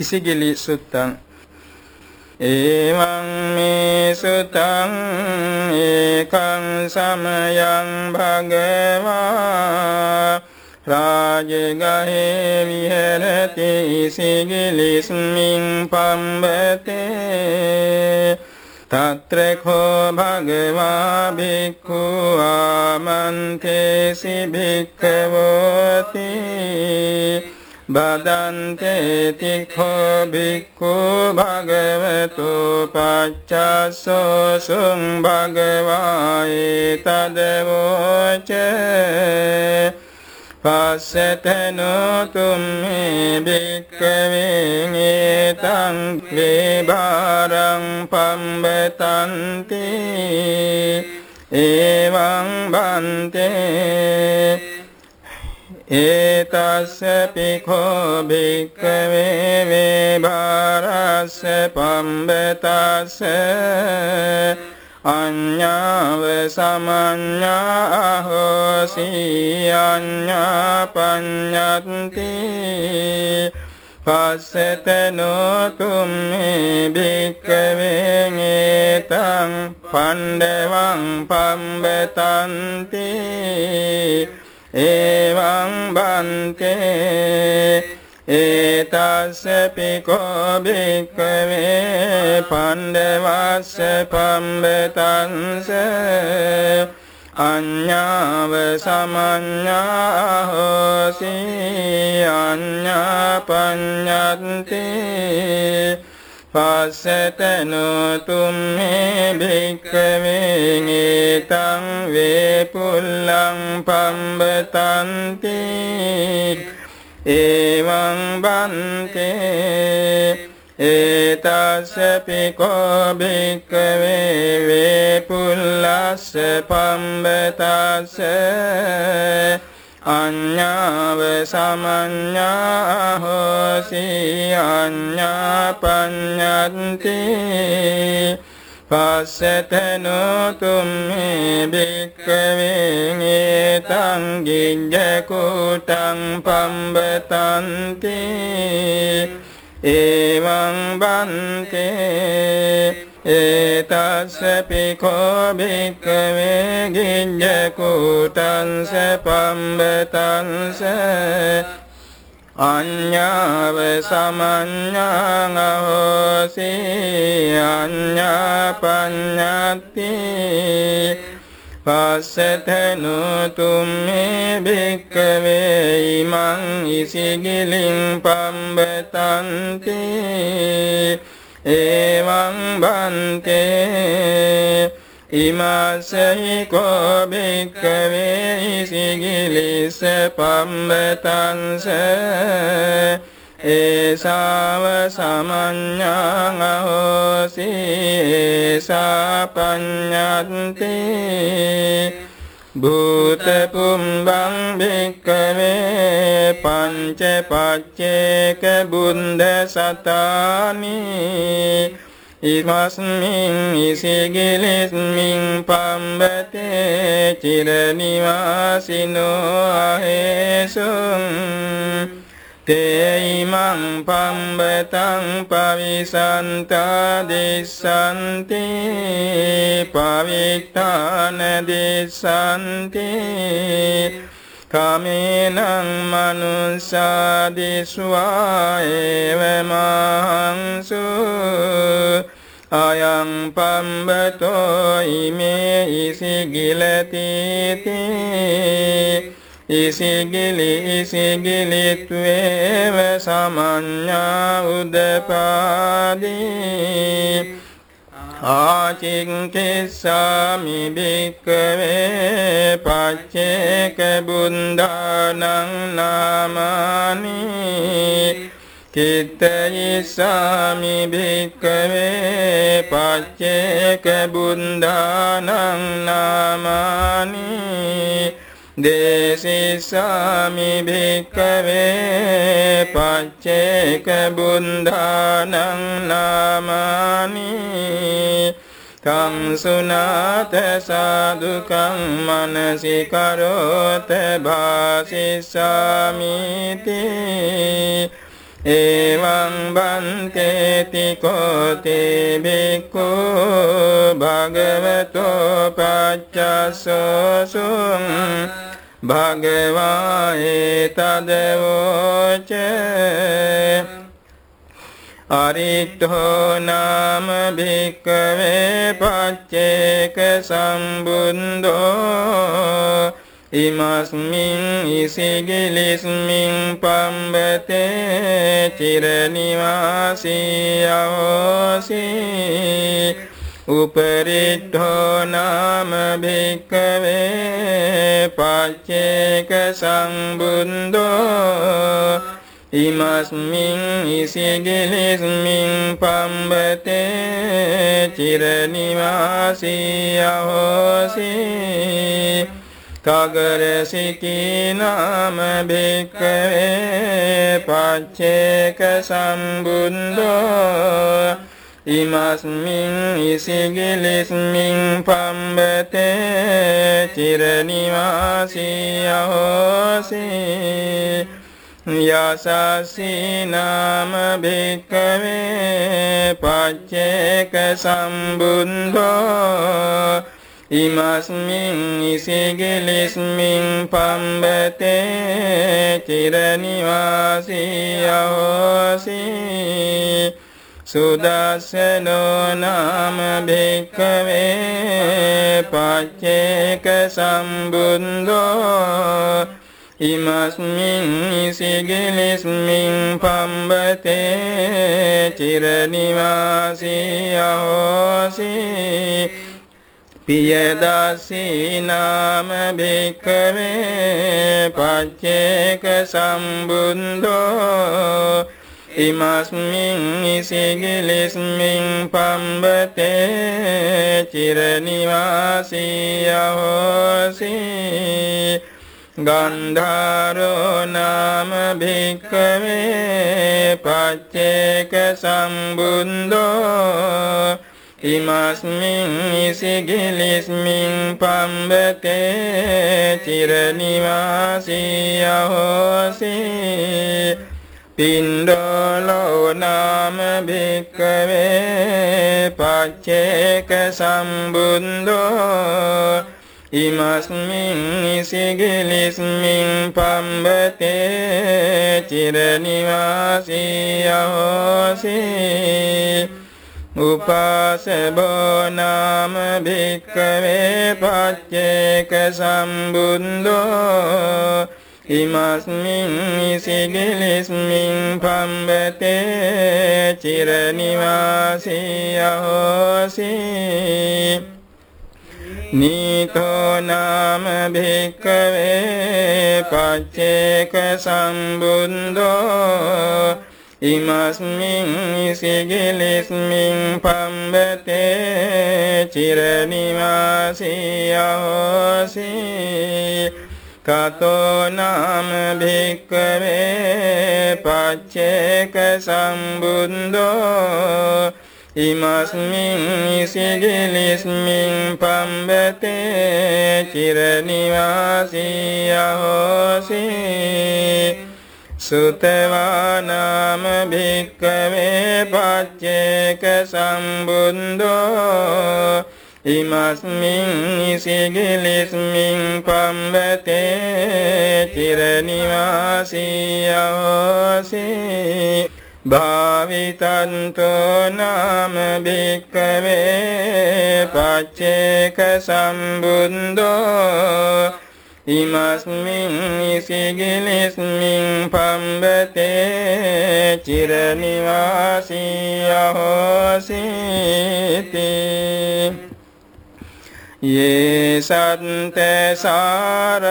ඉසිගිලි සුත්තං. එවං මේ සුතං ඒකං සමයං භගවා. රාජගහේ විහෙරති ඉසිගිලිස්මින් පම්බතේ. තත්‍රකෝ භගවා භික්ඛු ආමන්තේසි භික්ඛවෝති. බදන්තේ තික්ඛෝ භික්ඛු භගවතු පච්චස්සෝ සුං භගවායේ තදවෝච පස්සතනෝ තුම්මේ භික්ඛවේ තං වේබාරං පම්බතන්ති. එවං බන්තේ ඒතස්ස පිඛෝ භික්ඛවේ වේබාරස්ස පම්බතස්ස අඤ්ඤාව සමඤ්ඤා හෝසි අඤ්ඤා පඤ්ඤත්ති පස්සතනෝ තුම්මේ භික්ඛවේ තං පණ්ඩවං පම්බතන්ති එවං බන්තේ ඒතස්ස පිකෝ භික්ඛවේ පණ්ඩවස්ස පම්බතංස අඤ්ඤාව සමඤ්ඤා හෝසි අඤ්ඤා පඤ්ඤන්ති පස්සතනු තුම්මේ භික්ඛවේ ඒතං වේපුල්ලං පම්බතන්ති. එවං බන්තේ. ඒතස්ස පිකෝ භික්කවේ වේපුල්ලස්ස පම්බතස්ස. අඤ්ඤාව සමඤ්ඤා හෝසි අඤ්ඤා පඤ්ඤන්ති පස්සතනෝ තුම්මේ භික්ඛවේ ඒතං ගිජ්ජකුටං පම්බතන්ති. එවං බන්තේ ඒතස්ස පිඛෝ භික්ඛවේ ගිජ්ජකුටං සපම්බතංස අඤ්ඤාව සමඤ්ඤං අහෝසි අඤ්ඤා පඤ්ඤත්ති පස්සතනු තුම්මේ භික්ඛවේ ඉමං ඉසිගිලින් පම්බතන්ති එවං බන්තේ ඉමස්සයි කෝ භික්ඛවේ සිගිලිස පම්බතංස ඒසාව සමඤ්ඤං අහෝසි ඒසා පඤ්ඤන්ති භූත පුම්බං භික්ඛවේ පංච පච්චේක බුන්ද සතානි ඉමස්මින් ඉසිගිලිස්මින් පම්බතේ චිරනිවාසිනෝ අහේසුන් තේයිමං පම්බතං පවිසන්තා දිස්සන්ති පවිත්තාන දිස්සන්ති කමේනං මනුස්සාදිස්වා ඒව මහන්සු අයං පම්බතෝ ඉමේ ඉසිගිලතිති ඉසිගිලි ඉසිගිලිත්වේව සමඤ්ඤා උදපාදී. ආචින්කිස්සාමි භික්කවේ පච්චේක බුන්දානං නාමානි. කිත්තයිස්සාමි භික්කවේ පච්චේක බුන්දානං නාමානි. දේසිස්සාමි භික්කවේ පච්චේක බුන්දානං නාමානි තං සුනාත සාදුකං මනසිකරෝත භාසිස්සාමිති එවං බන්තේති කෝති බික්ඛු භගවතෝ පච්චස්සසුං භගවා ඒතදවෝච අරිට්ඨෝ නාම භික්කවේ පච්චේක සම්බුන්දෝ ඉමස්මින් ඉසිගිලිස්මින් පම්බතේ චිරනිවාසී අවෝසී උපරිට්ඨෝ නාම භික්කවේ පච්චේක සම්බුන්දෝ ඉමස්මින් ඉසිගිලිස්මින් පම්බතේ චිරනිවාසී අවෝසී තගරසිකී නාම භික්කවේ පච්චේක සම්බුන්දෝ ඉමස්මින් ඉසිගිලිස්මින් පම්බතේ චිරනිවාසී අහෝසී. යසසී නාම භික්කවේ පච්චේක සම්බුන්දෝ ඉමස්මින් ඉසිගිලිස්මින් පම්බතේ චිරනිවාසී අහෝසී. සුදස්සනෝ නාම භික්කවේ පච්චේක සම්බුන්දෝ ඉමස්මින් ඉසිගිලිස්මින් පම්බතේ චිරනිවාසී අහෝසී පියදස්සී නාම භික්කවේ පච්චේක සම්බුන්දෝ ඉමස්මින් ඉසිගිලිස්මින් පම්බතේ චිරනිවාසී අහෝසී ගන්ධාරෝ නාම භික්කවේ පච්චේක සම්බුන්දෝ. ඉමස්මින් ඉසිගිලිස්මින් පම්බතේ චිරනිවාසී අහෝසී පින්ඩෝලෝ නාම භික්කවේ පච්චේක සම්බුන්දෝ ඉමස්මින් ඉසිගිලිස්මින් පම්බතේ චිරනිවාසී අහෝසී උපාසබෝ නාම භික්කවේ පච්චේක සම්බුන්දෝ ඉමස්මින් ඉසිගිලිස්මින් පම්බතේ චිරනිවාසී අහෝසී නීතෝ නාම භික්කවේ පච්චේක සම්බුන්දෝ ඉමස්මින් සිගිලිස්මින් පම්බතේ චිරනිවාසී අහෝසී කතෝ නාම භික්කවේ පච්චේක සම්බුන්දෝ ඉමස්මින් සිගිලිස්මින් පම්බතේ චිරනිවාසී අහෝසී සුතවානාම භික්කවේ පච්චේක සම්බුන්දෝ ඉමස්මින් ඉසිගිලිස්මින් පම්බතේ චිරනිවාසී අවසී භාවිතන්තෝ නාම භික්කවේ පච්චේක සම්බුන්දෝ ඉමස්මින් ඉසිගිලිස්මින් පම්බතේ චිරනිවාසී අහෝසිති යේ සත්ත සාරං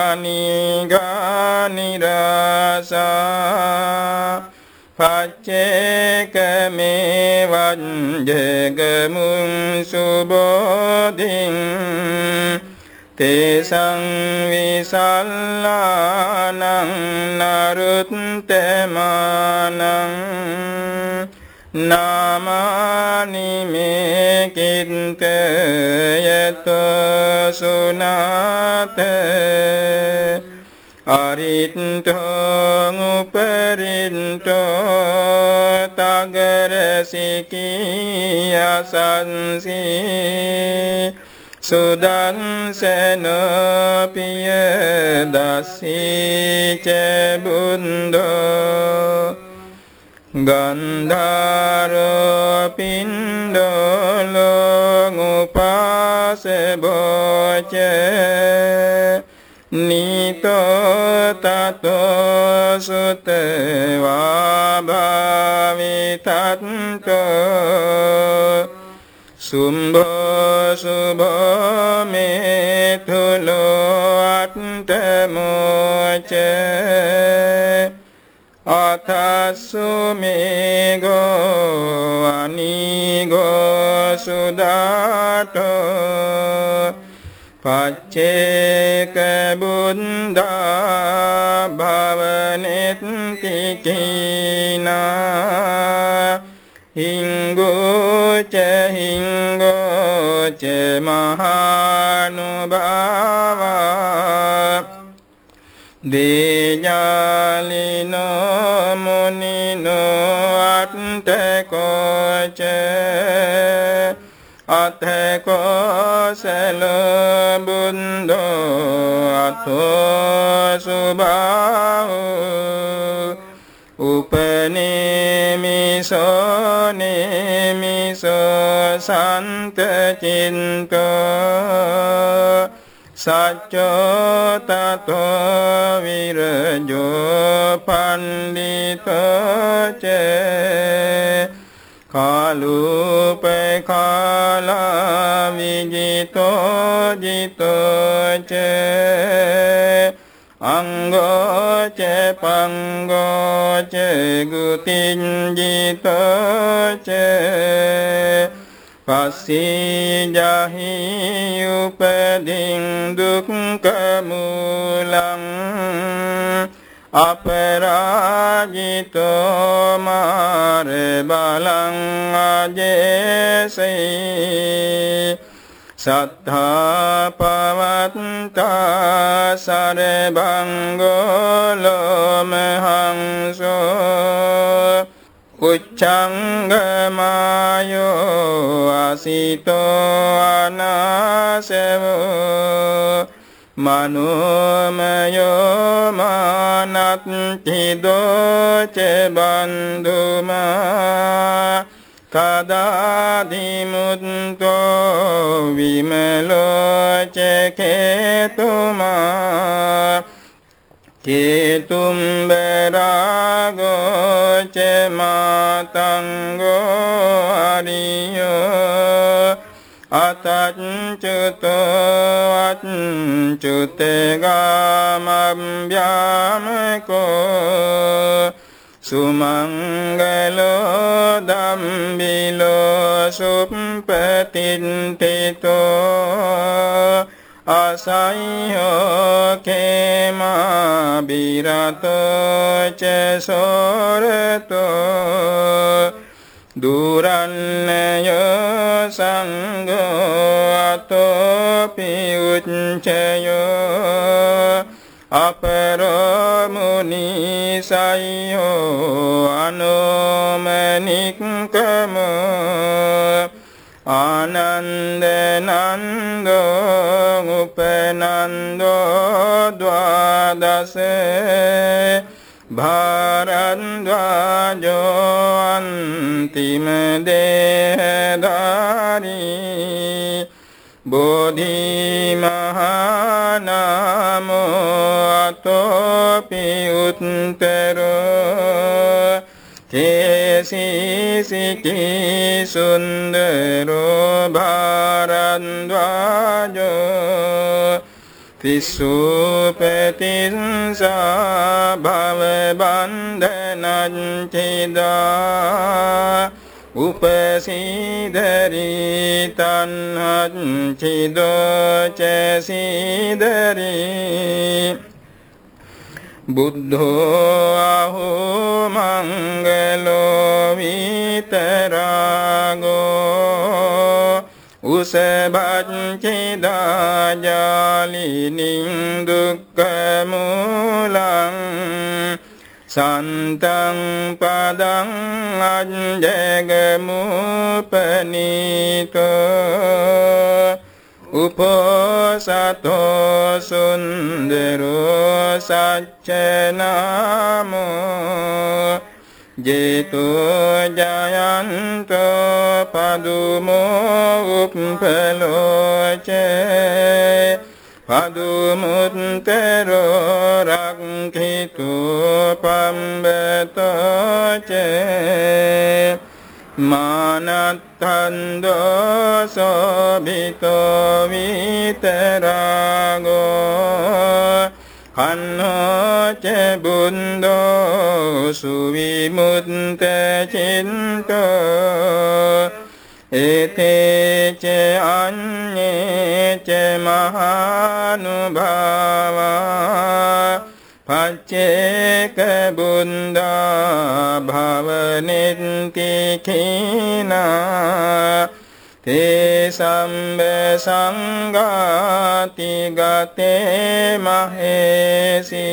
අනිගානිරසා පච්චේක මේ වංජගමුං සුබෝධින් තේසං විසල්ලානං නරුත්තමානං නාමානි මේ කින්ත යත සුනාත අරිත්තං උපරිත්තෝ තගර සිකී අසන්සී සුදන්සන පිය දස්සී ච බුන්දෝ ගන්ධාරෝ පින්ඩලෝ උපාස බෝච නීතෝ තතෝ සුතවා භාවිතත්තෝ සුම්භෝ සුභෝ මේතුලෝ අට්ඨමෝච අතස්සු මේගෝ අනීගෝ සුදාටෝ පච්චේක බුද්ධා භවනෙත්ති කීනා හිංගෝච හිංගෝච මහානුභාවා දේජාලිනෝ මුනිනෝ අට්ඨකෝච අතකෝසල බුන්දෝ අතෝ සුභාහු උපනේමිසෝ නේමිසෝ සන්තචින්තෝ සච්චෝ තතෝ විරජෝ පණ්ඩිතෝ චේ කාලූපකාලා විජිතෝ ජිතෝච අංගෝච පංගෝච ගුතිංජිතෝච පස්සී ජහි උපදින් දුක්කමූලං අපරාජිතෝ මාර බලං අජේසී සත්තා පවත්තා සරබංගෝලොමහංසෝ උච්චංගමායෝ අසිතෝ අනාසවෝ මනෝමයෝ මානත්ති දෝච බන්දුමා කදාදිමුත්තෝ විමලෝච කේතුමා කේතුම්බරාගෝච මාතංගෝ අරියෝ අතච්චුතෝ අච්චුතගාමභ්‍යාමකෝ සුමංගලෝ දම්බිලෝ සුප්පතින්තිතෝ අසයිහෝ කේමා බිරතෝ චසෝරතෝ දුරන්නය සංඝෝ අතෝපි උච්චයෝ අපරමුනි සයෝ අනෝමනික්කම ආනන්ද නන්දෝ උපනන්දෝ ද්වාදසේ භාරද්වාජෝ අන්තිම දේහධාරී බෝධි මහානාමෝ අතෝපි උත්තරෝ කේසිසිකී සුන්දරෝ භාරද්වාජෝ තිස්සුපතින්සා භවබන්ධනච්චිදා උපසීදරී තන්හච්චිදෝචසීදරී බුද්ධෝ අහෝ මංගලෝ විතරාගෝ උසබච්චිදාජාලිනින් දුක්ඛමූලං සන්තං පදං අඤ්ජගමුපනීතෝ උපසතෝ සුන්දරෝ සච්චනාමෝ ජේතු ජයන්තෝ පදුමෝ උප්පලෝචේ පදුමුත්තරෝ රක්ඛිතු පම්බතෝචේ මානත්තන්දෝ සෝභිතෝ විතරාගෝ කන්නෝච බුන්දෝ සුවිමුත්ත චින්තෝ ඒතේච අඤ්ඤේච මහානුභාවා පච්චේක බුන්දා භවනෙත්ති කිනා තේ සම්බ සංඝාති ගතේ මහේසී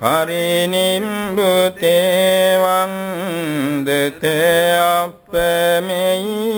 පරිනිම්බුතේ වන්දත අප්පමෙයේ